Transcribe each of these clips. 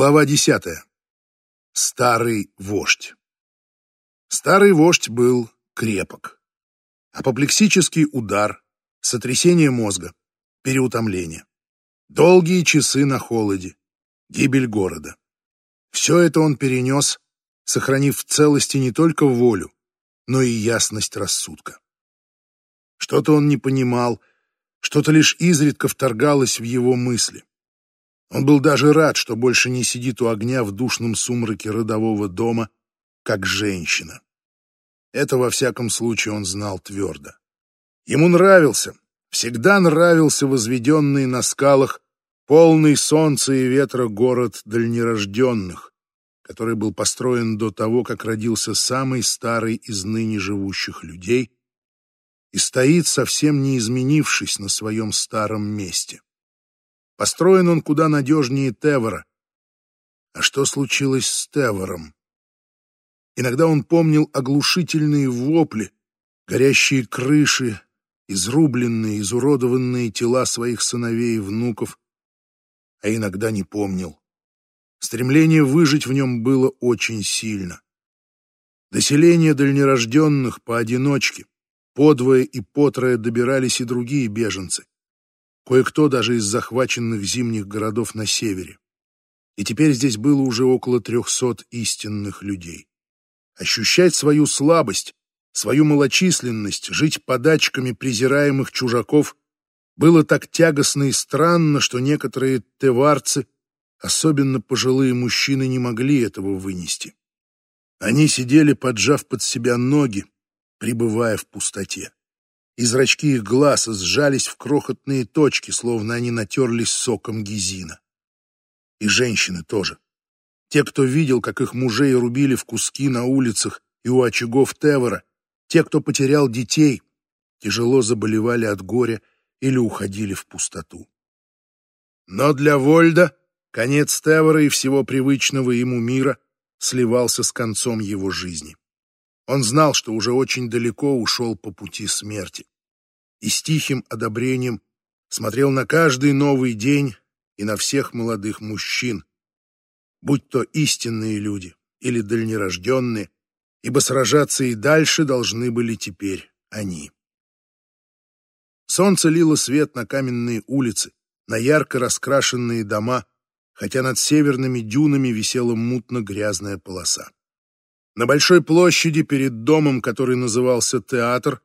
Глава десятая. Старый вождь. Старый вождь был крепок. Апоплексический удар, сотрясение мозга, переутомление. Долгие часы на холоде, гибель города. Все это он перенес, сохранив в целости не только волю, но и ясность рассудка. Что-то он не понимал, что-то лишь изредка вторгалось в его мысли. Он был даже рад, что больше не сидит у огня в душном сумраке родового дома, как женщина. Это, во всяком случае, он знал твердо. Ему нравился, всегда нравился возведенный на скалах, полный солнца и ветра город дальнерожденных, который был построен до того, как родился самый старый из ныне живущих людей и стоит, совсем не изменившись на своем старом месте. Построен он куда надежнее Тевора. А что случилось с Тевором? Иногда он помнил оглушительные вопли, горящие крыши, изрубленные, изуродованные тела своих сыновей и внуков, а иногда не помнил. Стремление выжить в нем было очень сильно. До дальнерожденных поодиночке, подвое и потрое добирались и другие беженцы кое-кто даже из захваченных зимних городов на севере. И теперь здесь было уже около трехсот истинных людей. Ощущать свою слабость, свою малочисленность, жить подачками презираемых чужаков было так тягостно и странно, что некоторые теварцы, особенно пожилые мужчины, не могли этого вынести. Они сидели, поджав под себя ноги, пребывая в пустоте и зрачки их глаз сжались в крохотные точки, словно они натерлись соком гизина. И женщины тоже. Те, кто видел, как их мужей рубили в куски на улицах и у очагов Тевора, те, кто потерял детей, тяжело заболевали от горя или уходили в пустоту. Но для Вольда конец Тевора и всего привычного ему мира сливался с концом его жизни. Он знал, что уже очень далеко ушел по пути смерти и с тихим одобрением смотрел на каждый новый день и на всех молодых мужчин, будь то истинные люди или дальнерожденные, ибо сражаться и дальше должны были теперь они. Солнце лило свет на каменные улицы, на ярко раскрашенные дома, хотя над северными дюнами висела мутно-грязная полоса. На большой площади перед домом, который назывался театр,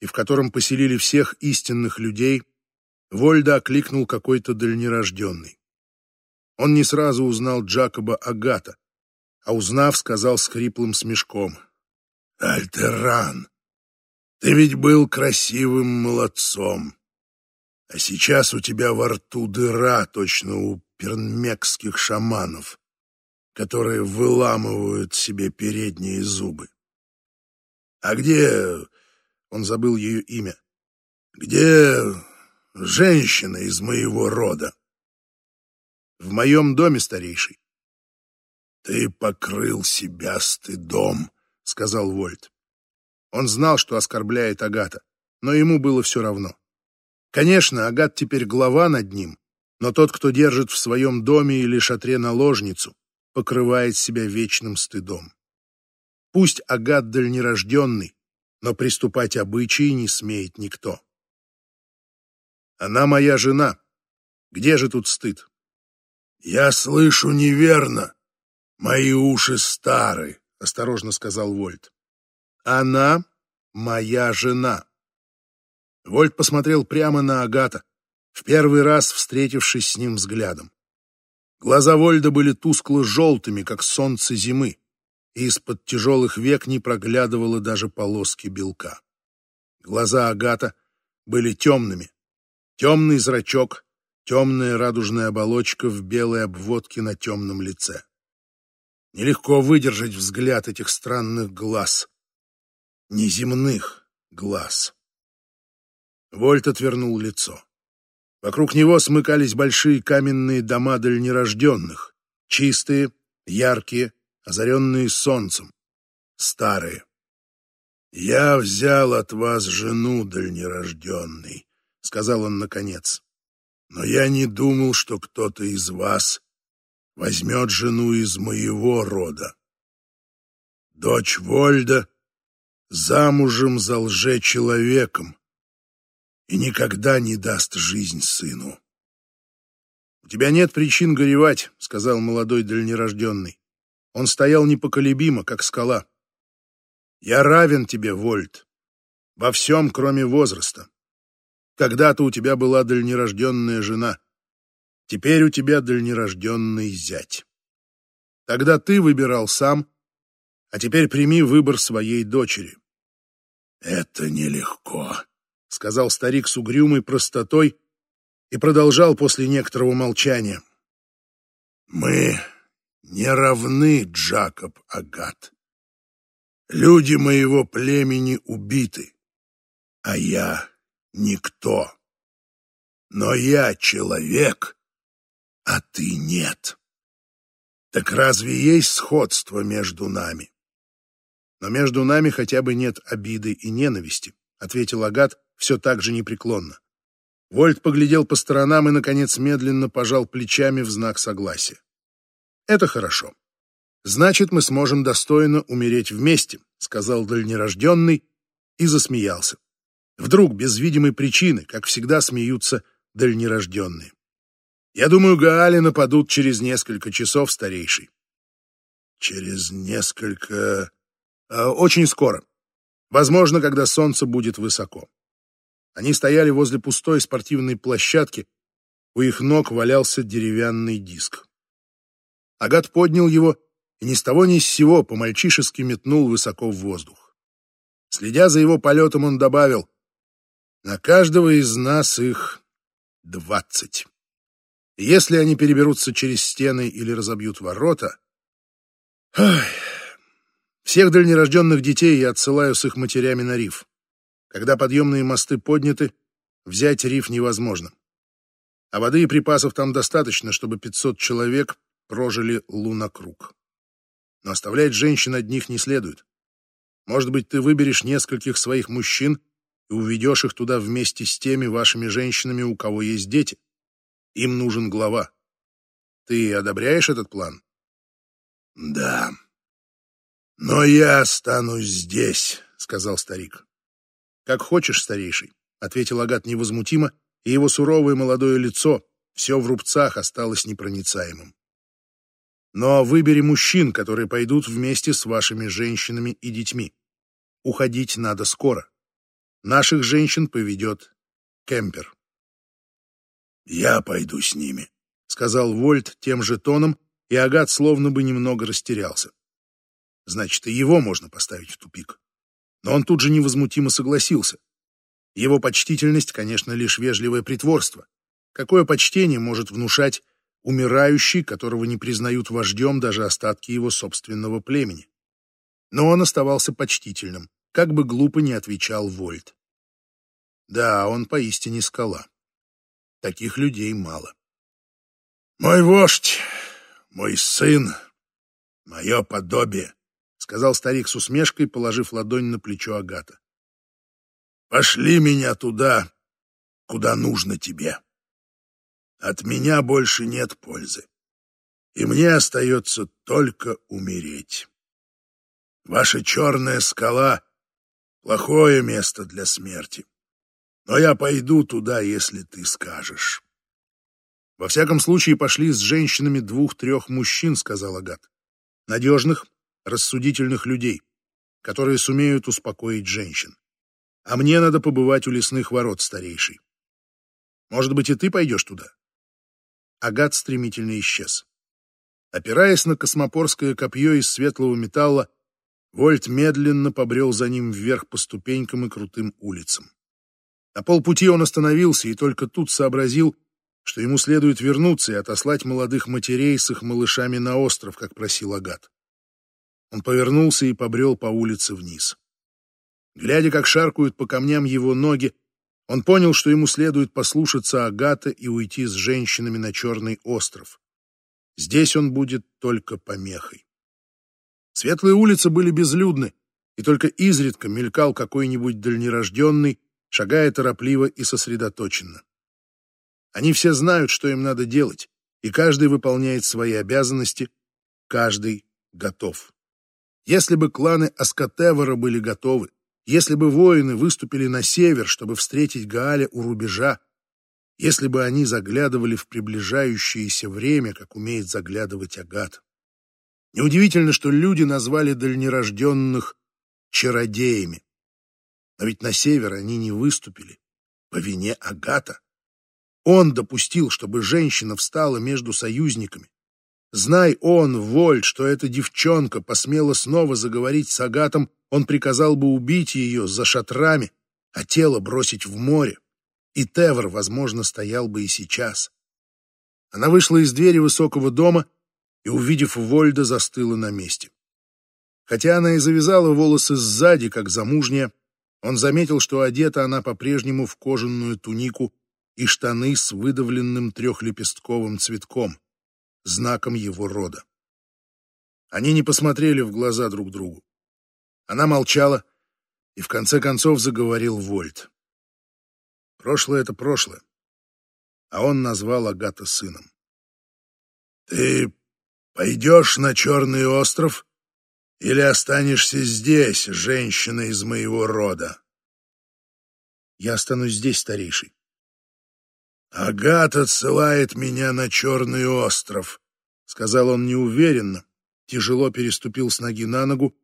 и в котором поселили всех истинных людей, Вольда окликнул какой-то дальнерожденный. Он не сразу узнал Джакоба Агата, а узнав, сказал с хриплым смешком. «Альтеран, ты ведь был красивым молодцом, а сейчас у тебя во рту дыра, точно у пернмекских шаманов, которые выламывают себе передние зубы. А где он забыл ее имя. «Где женщина из моего рода?» «В моем доме, старейший». «Ты покрыл себя стыдом», — сказал Вольт. Он знал, что оскорбляет Агата, но ему было все равно. Конечно, Агат теперь глава над ним, но тот, кто держит в своем доме или шатре наложницу, покрывает себя вечным стыдом. Пусть Агат дальнерожденный, но приступать обычаи не смеет никто. Она моя жена. Где же тут стыд? Я слышу неверно. Мои уши стары, осторожно сказал Вольт. Она моя жена. Вольт посмотрел прямо на Агата, в первый раз встретившись с ним взглядом. Глаза Вольда были тускло-желтыми, как солнце зимы и из-под тяжелых век не проглядывало даже полоски белка. Глаза Агата были темными. Темный зрачок, темная радужная оболочка в белой обводке на темном лице. Нелегко выдержать взгляд этих странных глаз. Неземных глаз. Вольт отвернул лицо. Вокруг него смыкались большие каменные дома дальнерожденных, чистые, яркие, озаренные солнцем, старые. «Я взял от вас жену, дальнерожденный», — сказал он наконец. «Но я не думал, что кто-то из вас возьмет жену из моего рода. Дочь Вольда замужем за лжечеловеком и никогда не даст жизнь сыну. «У тебя нет причин горевать», — сказал молодой дальнерожденный. Он стоял непоколебимо, как скала. «Я равен тебе, Вольт, во всем, кроме возраста. Когда-то у тебя была дальнерожденная жена, теперь у тебя дальнерожденный зять. Тогда ты выбирал сам, а теперь прими выбор своей дочери». «Это нелегко», — сказал старик с угрюмой простотой и продолжал после некоторого молчания. «Мы не равны, Джакоб Агат. Люди моего племени убиты, а я никто. Но я человек, а ты нет. Так разве есть сходство между нами? Но между нами хотя бы нет обиды и ненависти, ответил Агат все так же непреклонно. Вольт поглядел по сторонам и, наконец, медленно пожал плечами в знак согласия. «Это хорошо. Значит, мы сможем достойно умереть вместе», — сказал дальнерожденный и засмеялся. Вдруг, без видимой причины, как всегда смеются дальнерожденные. «Я думаю, Гаали нападут через несколько часов, старейший». «Через несколько...» э, «Очень скоро. Возможно, когда солнце будет высоко». Они стояли возле пустой спортивной площадки, у их ног валялся деревянный диск. Агат поднял его и ни с того ни с сего по-мальчишески метнул высоко в воздух. Следя за его полетом, он добавил, «На каждого из нас их двадцать. Если они переберутся через стены или разобьют ворота... Ой, всех дальнерожденных детей я отсылаю с их матерями на риф. Когда подъемные мосты подняты, взять риф невозможно. А воды и припасов там достаточно, чтобы 500 человек прожили лунокруг. Но оставлять женщин одних не следует. Может быть, ты выберешь нескольких своих мужчин и уведешь их туда вместе с теми вашими женщинами, у кого есть дети. Им нужен глава. Ты одобряешь этот план? Да. Но я останусь здесь, сказал старик. «Как хочешь, старейший», — ответил Агат невозмутимо, и его суровое молодое лицо, все в рубцах, осталось непроницаемым. «Но выбери мужчин, которые пойдут вместе с вашими женщинами и детьми. Уходить надо скоро. Наших женщин поведет Кемпер». «Я пойду с ними», — сказал Вольт тем же тоном, и Агат словно бы немного растерялся. Значит, и его можно поставить в тупик. Но он тут же невозмутимо согласился. Его почтительность, конечно, лишь вежливое притворство. Какое почтение может внушать умирающий, которого не признают вождем даже остатки его собственного племени? Но он оставался почтительным, как бы глупо не отвечал Вольт. Да, он поистине скала. Таких людей мало. «Мой вождь, мой сын, мое подобие», сказал старик с усмешкой, положив ладонь на плечо Агата. Пошли меня туда, куда нужно тебе. От меня больше нет пользы, и мне остается только умереть. Ваша черная скала — плохое место для смерти, но я пойду туда, если ты скажешь. Во всяком случае, пошли с женщинами двух-трех мужчин, — сказал Агат. Надежных, рассудительных людей, которые сумеют успокоить женщин. А мне надо побывать у лесных ворот, старейший. Может быть, и ты пойдешь туда?» Агат стремительно исчез. Опираясь на космопорское копье из светлого металла, Вольт медленно побрел за ним вверх по ступенькам и крутым улицам. На полпути он остановился и только тут сообразил, что ему следует вернуться и отослать молодых матерей с их малышами на остров, как просил Агат. Он повернулся и побрел по улице вниз. Глядя, как шаркают по камням его ноги, он понял, что ему следует послушаться Агата и уйти с женщинами на Черный остров. Здесь он будет только помехой. Светлые улицы были безлюдны, и только изредка мелькал какой-нибудь дальнерожденный, шагая торопливо и сосредоточенно. Они все знают, что им надо делать, и каждый выполняет свои обязанности, каждый готов. Если бы кланы Аскотевора были готовы, если бы воины выступили на север, чтобы встретить Гааля у рубежа, если бы они заглядывали в приближающееся время, как умеет заглядывать Агат. Неудивительно, что люди назвали дальнерожденных чародеями. Но ведь на север они не выступили по вине Агата. Он допустил, чтобы женщина встала между союзниками. Знай он, Вольт, что эта девчонка посмела снова заговорить с Агатом, он приказал бы убить ее за шатрами, а тело бросить в море. И Тевр, возможно, стоял бы и сейчас. Она вышла из двери высокого дома и, увидев Вольда, застыла на месте. Хотя она и завязала волосы сзади, как замужняя, он заметил, что одета она по-прежнему в кожаную тунику и штаны с выдавленным трехлепестковым цветком, знаком его рода. Они не посмотрели в глаза друг другу. Она молчала, и в конце концов заговорил Вольт. Прошлое — это прошлое, а он назвал Агата сыном. «Ты пойдешь на Черный остров или останешься здесь, женщина из моего рода?» «Я останусь здесь, старейший». «Агат отсылает меня на Черный остров», — сказал он неуверенно, тяжело переступил с ноги на ногу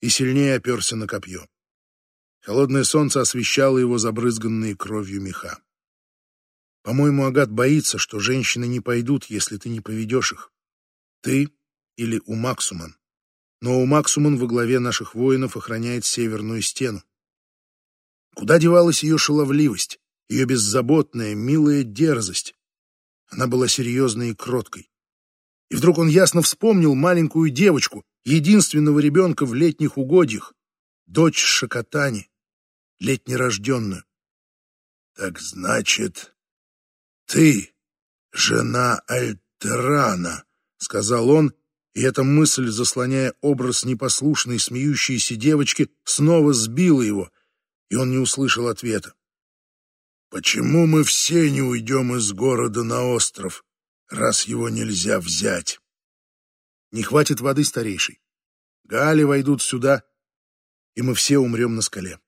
и сильнее оперся на копье. Холодное солнце освещало его забрызганные кровью меха. По-моему, Агат боится, что женщины не пойдут, если ты не поведешь их. Ты или Умаксуман. Но Умаксуман во главе наших воинов охраняет северную стену. Куда девалась ее шаловливость, ее беззаботная, милая дерзость? Она была серьезной и кроткой. И вдруг он ясно вспомнил маленькую девочку, единственного ребенка в летних угодьях, дочь Шакатани, летнерожденную. Так значит, ты жена Альтерана, сказал он, и эта мысль, заслоняя образ непослушной смеющейся девочки, снова сбила его, и он не услышал ответа. Почему мы все не уйдем из города на остров, раз его нельзя взять? Не хватит воды, старейший. Гали войдут сюда, и мы все умрем на скале.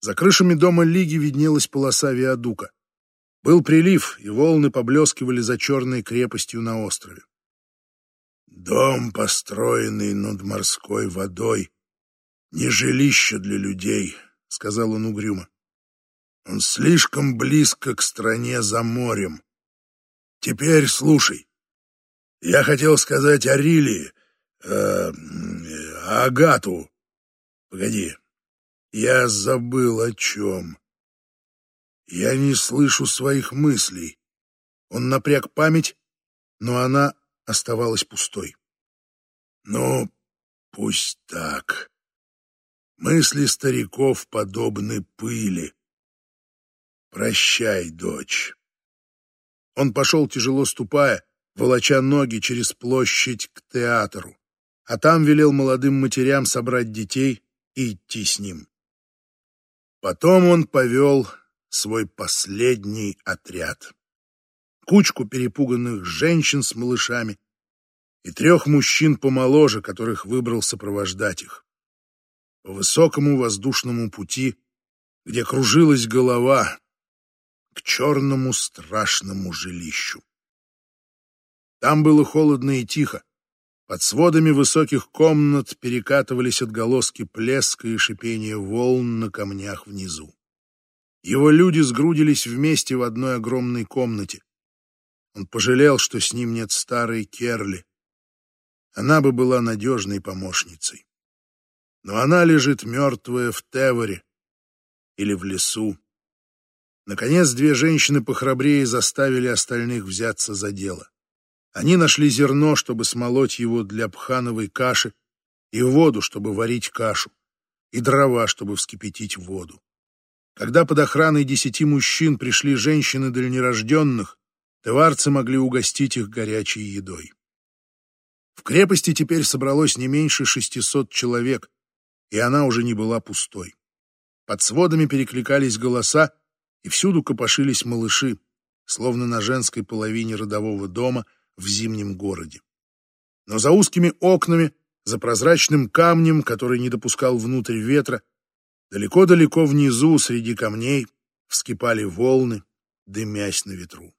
За крышами дома Лиги виднелась полоса виадука. Был прилив, и волны поблескивали за черной крепостью на острове. Дом, построенный над морской водой, не жилище для людей, — сказал он угрюмо. Он слишком близко к стране за морем. Теперь слушай. Я хотел сказать Арилии, э, Агату. Погоди, я забыл о чем. Я не слышу своих мыслей. Он напряг память, но она оставалась пустой. Ну, пусть так. Мысли стариков подобны пыли. Прощай, дочь. Он пошел, тяжело ступая, волоча ноги через площадь к театру, а там велел молодым матерям собрать детей и идти с ним. Потом он повел свой последний отряд. Кучку перепуганных женщин с малышами и трех мужчин помоложе, которых выбрал сопровождать их. По высокому воздушному пути, где кружилась голова, к черному страшному жилищу. Там было холодно и тихо. Под сводами высоких комнат перекатывались отголоски плеска и шипения волн на камнях внизу. Его люди сгрудились вместе в одной огромной комнате. Он пожалел, что с ним нет старой Керли. Она бы была надежной помощницей. Но она лежит мертвая в Теворе или в лесу. Наконец, две женщины похрабрее заставили остальных взяться за дело. Они нашли зерно, чтобы смолоть его для пхановой каши, и воду, чтобы варить кашу, и дрова, чтобы вскипятить воду. Когда под охраной десяти мужчин пришли женщины дальнерожденных, товарцы могли угостить их горячей едой. В крепости теперь собралось не меньше шестисот человек, и она уже не была пустой. Под сводами перекликались голоса, и всюду копошились малыши, словно на женской половине родового дома в зимнем городе. Но за узкими окнами, за прозрачным камнем, который не допускал внутрь ветра, далеко-далеко внизу, среди камней, вскипали волны, дымясь на ветру.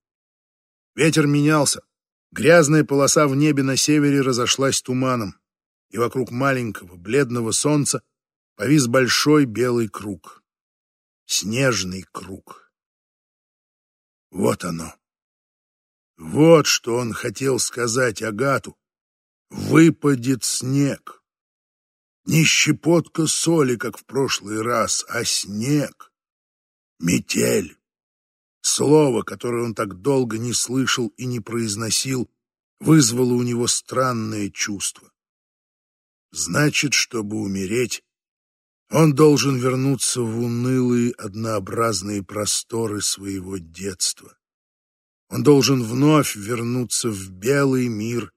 Ветер менялся. Грязная полоса в небе на севере разошлась туманом, и вокруг маленького бледного солнца повис большой белый круг. Снежный круг. Вот оно. Вот что он хотел сказать Агату. Выпадет снег. Не щепотка соли, как в прошлый раз, а снег. Метель. Слово, которое он так долго не слышал и не произносил, вызвало у него странное чувство. Значит, чтобы умереть, он должен вернуться в унылые, однообразные просторы своего детства. Он должен вновь вернуться в белый мир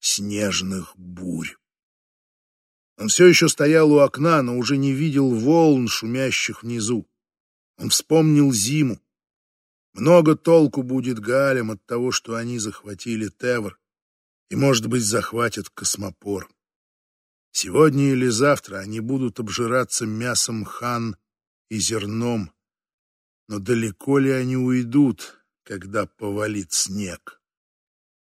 снежных бурь. Он все еще стоял у окна, но уже не видел волн, шумящих внизу. Он вспомнил зиму. Много толку будет Галям от того, что они захватили Тевр, и, может быть, захватят космопор. Сегодня или завтра они будут обжираться мясом хан и зерном, но далеко ли они уйдут, когда повалит снег?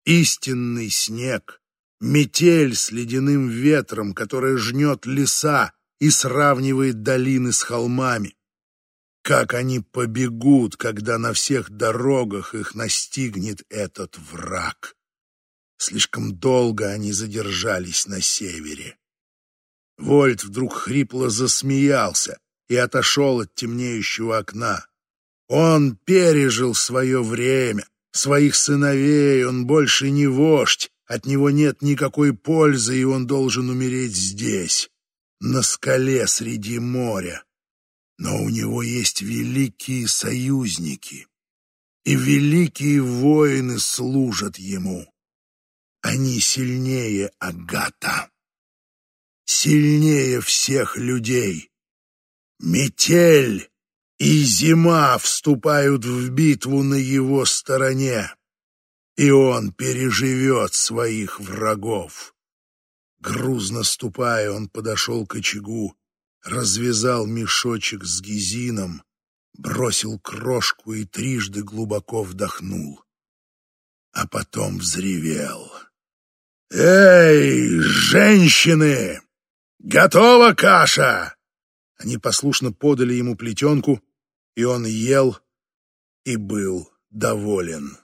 Истинный снег, метель с ледяным ветром, которая жнет леса и сравнивает долины с холмами. Как они побегут, когда на всех дорогах их настигнет этот враг? Слишком долго они задержались на севере. Вольт вдруг хрипло засмеялся и отошел от темнеющего окна. Он пережил свое время, своих сыновей, он больше не вождь, от него нет никакой пользы, и он должен умереть здесь, на скале среди моря. Но у него есть великие союзники, и великие воины служат ему. Они сильнее Агата сильнее всех людей. Метель и зима вступают в битву на его стороне, и он переживет своих врагов. Грузно ступая, он подошел к очагу, развязал мешочек с гизином, бросил крошку и трижды глубоко вдохнул, а потом взревел. «Эй, женщины! «Готова каша!» Они послушно подали ему плетенку, и он ел и был доволен.